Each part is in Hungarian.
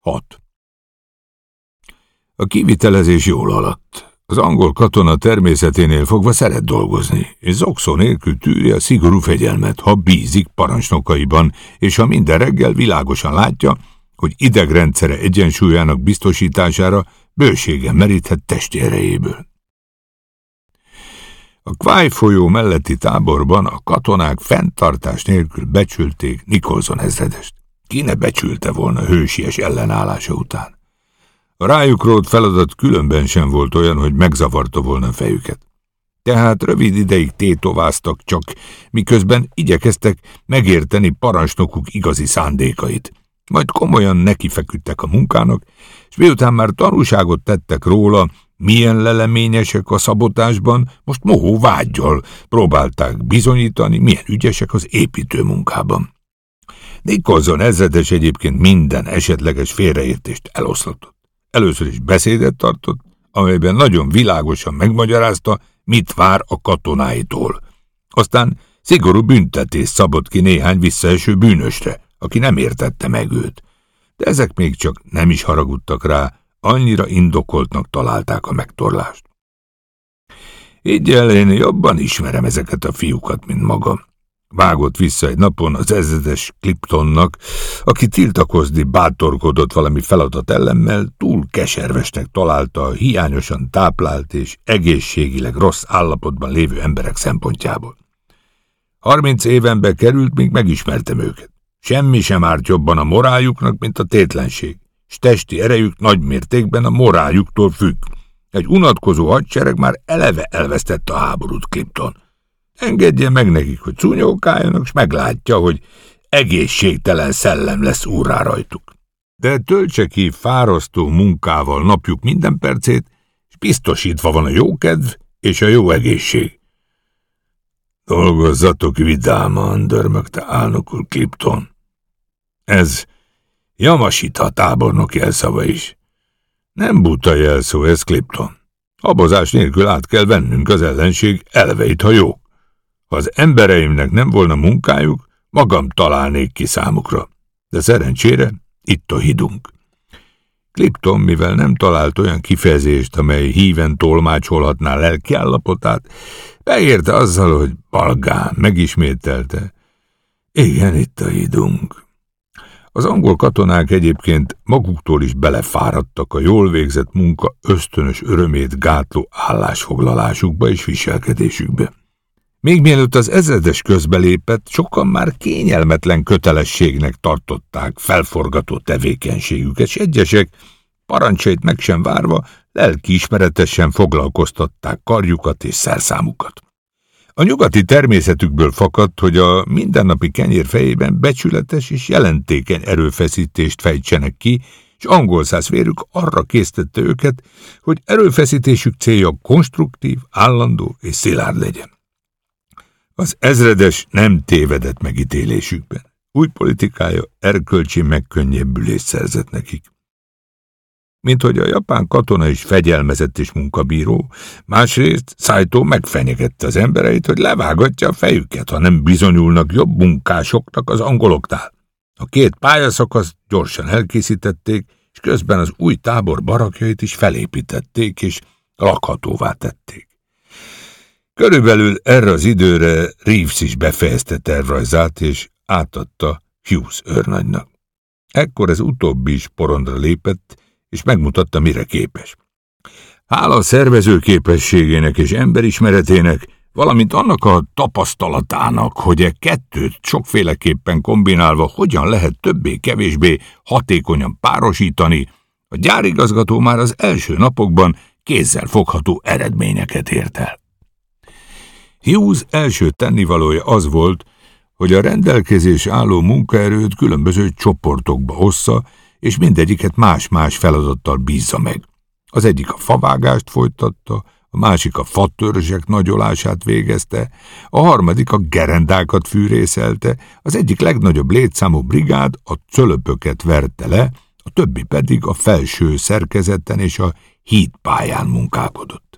6. A kivitelezés jól alatt. Az angol katona természeténél fogva szeret dolgozni, és zokszó nélkül tűri a szigorú fegyelmet, ha bízik parancsnokaiban, és ha minden reggel világosan látja, hogy idegrendszere egyensúlyának biztosítására bőségen meríthet testi erejéből. A Kváj folyó melletti táborban a katonák fenntartás nélkül becsülték Nikolson ezredest. Ki ne becsülte volna hősies ellenállása után. A rájuk rót feladat különben sem volt olyan, hogy megzavarta volna fejüket. Tehát rövid ideig tétováztak csak, miközben igyekeztek megérteni parancsnokuk igazi szándékait. Majd komolyan nekifeküdtek a munkának, és miután már tanúságot tettek róla, milyen leleményesek a szabotásban, most mohó vágyjal próbálták bizonyítani, milyen ügyesek az építőmunkában. Nikolson ezredes egyébként minden esetleges félreértést eloszlatott. Először is beszédet tartott, amelyben nagyon világosan megmagyarázta, mit vár a katonáitól. Aztán szigorú büntetés szabott ki néhány visszaeső bűnösre, aki nem értette meg őt. De ezek még csak nem is haragudtak rá, annyira indokoltnak találták a megtorlást. Így én jobban ismerem ezeket a fiúkat, mint magam. Vágott vissza egy napon az ezredes Cliptonnak, aki tiltakozni bátorkodott valami feladat ellenmel, túl keservesnek találta a hiányosan táplált és egészségileg rossz állapotban lévő emberek szempontjából. Harminc évenbe került, míg megismertem őket. Semmi sem árt jobban a morájuknak, mint a tétlenség, s testi erejük nagy mértékben a morájuktól függ. Egy unatkozó hadsereg már eleve elvesztette a háborút, Clipton. Engedje meg nekik, hogy cúnyókáljanak, és meglátja, hogy egészségtelen szellem lesz úrrá rajtuk. De töltse ki fárasztó munkával napjuk minden percét, és biztosítva van a jókedv és a jó egészség. Dolgozzatok vidáman, dörmögte álnokul Clipton. Ez Jamasita tábornok jelszava is. Nem buta jelszó ez, Clipton. Habozás nélkül át kell vennünk az ellenség elveit, ha jók. Ha az embereimnek nem volna munkájuk, magam találnék ki számukra. De szerencsére itt a hidunk. Clipton, mivel nem talált olyan kifejezést, amely híven tolmácsolhatná lelki állapotát, beérte azzal, hogy balgán megismételte. Igen, itt a hidunk. Az angol katonák egyébként maguktól is belefáradtak a jól végzett munka ösztönös örömét gátló állásfoglalásukba és viselkedésükbe. Még mielőtt az ezredes közbelépett, sokan már kényelmetlen kötelességnek tartották felforgató tevékenységüket, és egyesek, parancsait meg sem várva, lelkiismeretesen foglalkoztatták karjukat és szerszámukat. A nyugati természetükből fakadt, hogy a mindennapi kenyér fejében becsületes és jelentékeny erőfeszítést fejtsenek ki, és angol vérük arra késztette őket, hogy erőfeszítésük célja konstruktív, állandó és szilárd legyen. Az ezredes nem tévedett megítélésükben. Új politikája erkölcsi megkönnyebbülést szerzett nekik. Mint hogy a japán katona is fegyelmezett és munkabíró, másrészt Saito megfenyegette az embereit, hogy levágatja a fejüket, ha nem bizonyulnak jobb munkásoknak az angoloknál. A két pályaszakaszt gyorsan elkészítették, és közben az új tábor barakjait is felépítették és lakhatóvá tették. Körülbelül erre az időre Reeves is befejezte tervrajzát, és átadta Hughes őrnagynak. Ekkor ez utóbbi is porondra lépett, és megmutatta, mire képes. Hála a szervező képességének és emberismeretének, valamint annak a tapasztalatának, hogy e kettőt sokféleképpen kombinálva hogyan lehet többé-kevésbé hatékonyan párosítani, a gyárigazgató már az első napokban kézzel fogható eredményeket ért el. Hughes első tennivalója az volt, hogy a rendelkezés álló munkaerőt különböző csoportokba ossza, és mindegyiket más-más feladattal bízza meg. Az egyik a favágást folytatta, a másik a fatörzsek nagyolását végezte, a harmadik a gerendákat fűrészelte, az egyik legnagyobb létszámú brigád a cölöpöket verte le, a többi pedig a felső szerkezeten és a hídpályán munkálkodott.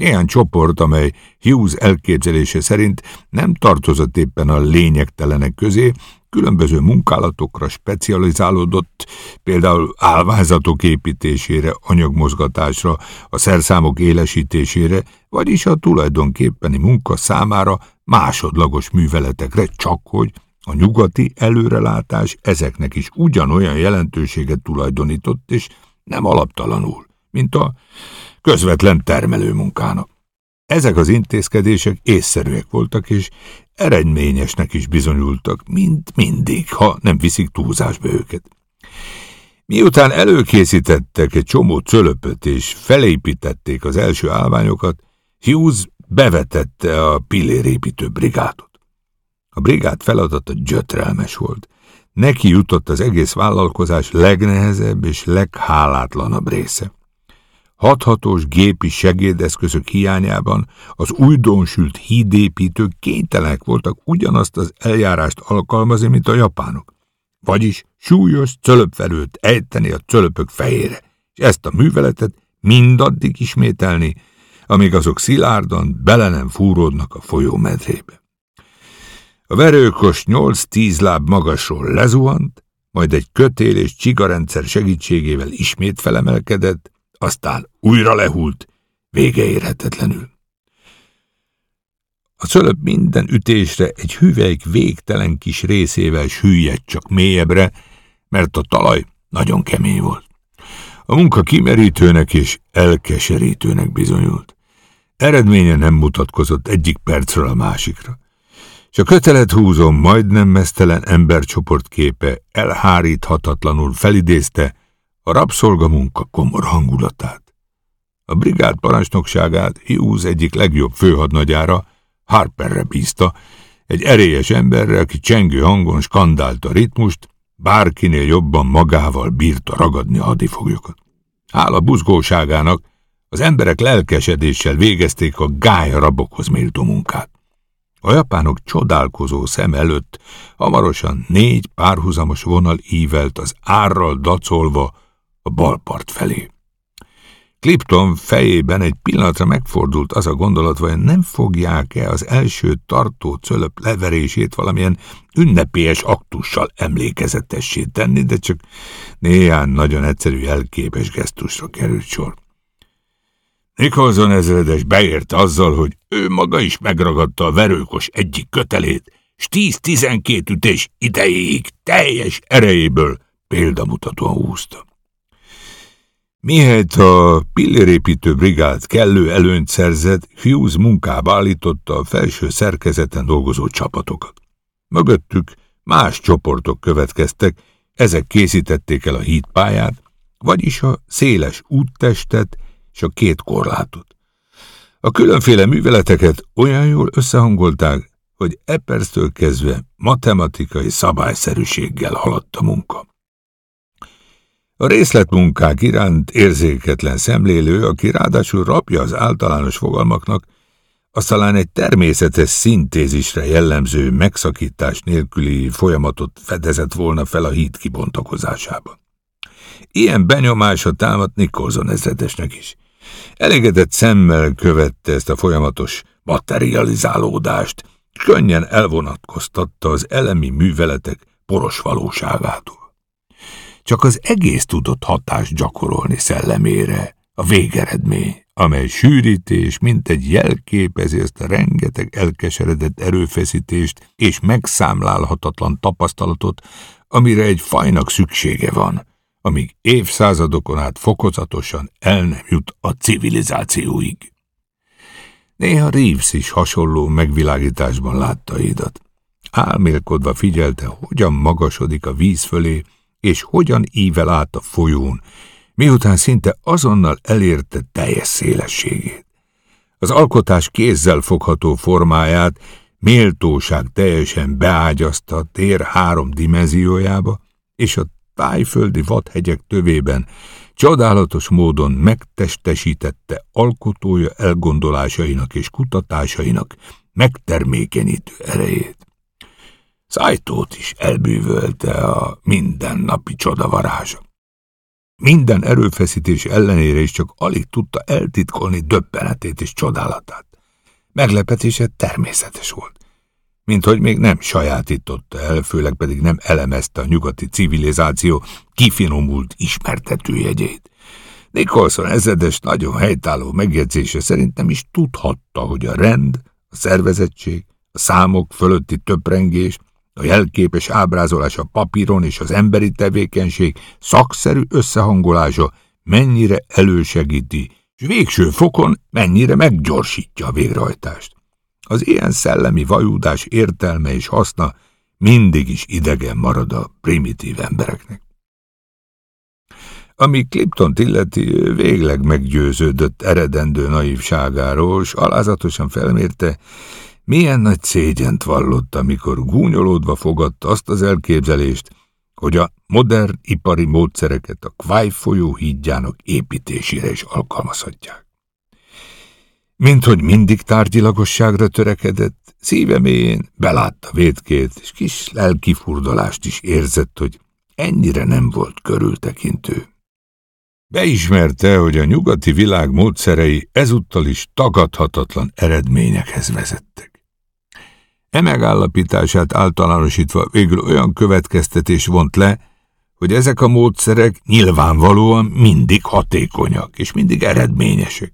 Néhány csoport, amely Hughes elképzelése szerint nem tartozott éppen a lényegtelenek közé, különböző munkálatokra specializálódott, például álvázatok építésére, anyagmozgatásra, a szerszámok élesítésére, vagyis a tulajdonképpeni munka számára másodlagos műveletekre, csak hogy a nyugati előrelátás ezeknek is ugyanolyan jelentőséget tulajdonított, és nem alaptalanul, mint a közvetlen termelőmunkának. Ezek az intézkedések észszerűek voltak, és eredményesnek is bizonyultak, mint mindig, ha nem viszik túlzásba őket. Miután előkészítettek egy csomó cölöpöt és felépítették az első állványokat, Hughes bevetette a pillérépítő brigádot. A brigád feladata gyötrelmes volt. Neki jutott az egész vállalkozás legnehezebb és leghálátlanabb része hathatós gépi segédeszközök hiányában az újdonsült hídépítők kénytelenek voltak ugyanazt az eljárást alkalmazni, mint a japánok. Vagyis súlyos cölöpfelőt ejteni a cölöpök fejére, és ezt a műveletet mindaddig ismételni, amíg azok szilárdan bele nem fúródnak a folyó medrébe. A verőkos nyolc-tíz láb magasról lezuhant, majd egy kötél és csigarendszer segítségével ismét felemelkedett, aztán újra lehult, vége érhetetlenül. A cölöp minden ütésre egy hüvelyk végtelen kis részével süllyedt csak mélyebbre, mert a talaj nagyon kemény volt. A munka kimerítőnek és elkeserítőnek bizonyult. Eredménye nem mutatkozott egyik percről a másikra. És a kötelet húzom majdnem mesztelen embercsoport képe elháríthatatlanul felidézte a rabszolgamunka komor hangulatát. A brigád parancsnokságát Hughes egyik legjobb főhadnagyára, Harperre bízta, egy erélyes emberre, aki csengő hangon skandálta a ritmust, bárkinél jobban magával bírta ragadni a hadifoglyokat. Hála buzgóságának az emberek lelkesedéssel végezték a gály rabokhoz méltó munkát. A japánok csodálkozó szem előtt hamarosan négy párhuzamos vonal ívelt az árral dacolva a balpart felé. Clipton fejében egy pillanatra megfordult az a gondolat, vajon nem fogják-e az első tartó cölöp leverését valamilyen ünnepélyes aktussal emlékezetessé tenni, de csak néhány nagyon egyszerű jelképes gesztusra került sor. Nicholson ezredes beért azzal, hogy ő maga is megragadta a verőkos egyik kötelét, s tíz-tizenkét ütés idejéig teljes erejéből példamutatóan húzta. Mihelyt a pillérépítő brigád kellő előnyt szerzett, Hughes munkába állította a felső szerkezeten dolgozó csapatokat. Mögöttük más csoportok következtek, ezek készítették el a hídpályát, vagyis a széles úttestet és a két korlátot. A különféle műveleteket olyan jól összehangolták, hogy epersztől kezdve matematikai szabályszerűséggel haladt a munka. A részletmunkák iránt érzéketlen szemlélő, aki ráadásul rapja az általános fogalmaknak, az talán egy természetes szintézisre jellemző megszakítás nélküli folyamatot fedezett volna fel a híd kibontakozásába. Ilyen benyomása támadt Nikolson ezredesnek is. Elégedett szemmel követte ezt a folyamatos materializálódást, könnyen elvonatkoztatta az elemi műveletek poros valóságától. Csak az egész tudott hatást gyakorolni szellemére, a végeredmény, amely sűrítés, mint egy jelképezi ezt a rengeteg elkeseredett erőfeszítést és megszámlálhatatlan tapasztalatot, amire egy fajnak szüksége van, amíg évszázadokon át fokozatosan el nem jut a civilizációig. Néha Reeves is hasonló megvilágításban látta Édat. Álmélkodva figyelte, hogyan magasodik a víz fölé, és hogyan ível át a folyón, miután szinte azonnal elérte teljes szélességét. Az alkotás kézzel fogható formáját méltóság teljesen beágyazta a tér három dimenziójába, és a tájföldi vadhegyek tövében csodálatos módon megtestesítette alkotója elgondolásainak és kutatásainak megtermékenyítő erejét. Szájtót is elbűvölte a mindennapi csodavarázsa. Minden erőfeszítés ellenére is csak alig tudta eltitkolni döbbenetét és csodálatát. Meglepetése természetes volt. mint hogy még nem sajátította el, főleg pedig nem elemezte a nyugati civilizáció kifinomult ismertetőjegyét. Nicholson ezredes nagyon helytálló megjegyzése szerint nem is tudhatta, hogy a rend, a szervezettség, a számok fölötti töprengés, a jelképes ábrázolás a papíron és az emberi tevékenység szakszerű összehangolása mennyire elősegíti, és végső fokon mennyire meggyorsítja a végrehajtást. Az ilyen szellemi vajúdás értelme és haszna mindig is idegen marad a primitív embereknek. Ami Clipton illeti, végleg meggyőződött eredendő naívságáról, s alázatosan felmérte, milyen nagy szégyent vallott, amikor gúnyolódva fogadta azt az elképzelést, hogy a modern ipari módszereket a Kváj folyó hídjának építésére is alkalmazhatják. Mint hogy mindig tárgyilagosságra törekedett, szíve mélyén belátta védkét, és kis lelkifurdalást is érzett, hogy ennyire nem volt körültekintő. Beismerte, hogy a nyugati világ módszerei ezúttal is tagadhatatlan eredményekhez vezettek. E megállapítását általánosítva végül olyan következtetés vont le, hogy ezek a módszerek nyilvánvalóan mindig hatékonyak és mindig eredményesek.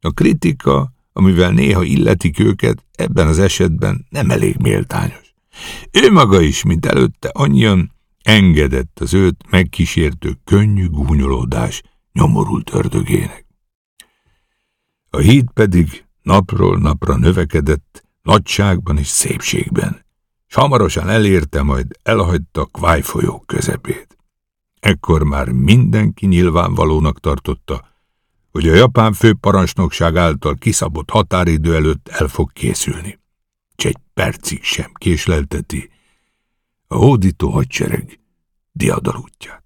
A kritika, amivel néha illetik őket, ebben az esetben nem elég méltányos. Ő maga is, mint előtte, annyian engedett az őt megkísértő könnyű gúnyolódás nyomorult ördögének. A híd pedig napról napra növekedett, nagyságban és szépségben, s hamarosan elérte, majd elhagyta Kváj folyó közepét. Ekkor már mindenki nyilvánvalónak tartotta, hogy a japán főparancsnokság által kiszabott határidő előtt el fog készülni. Cs egy percig sem késlelteti a hódító hadsereg diadalútját.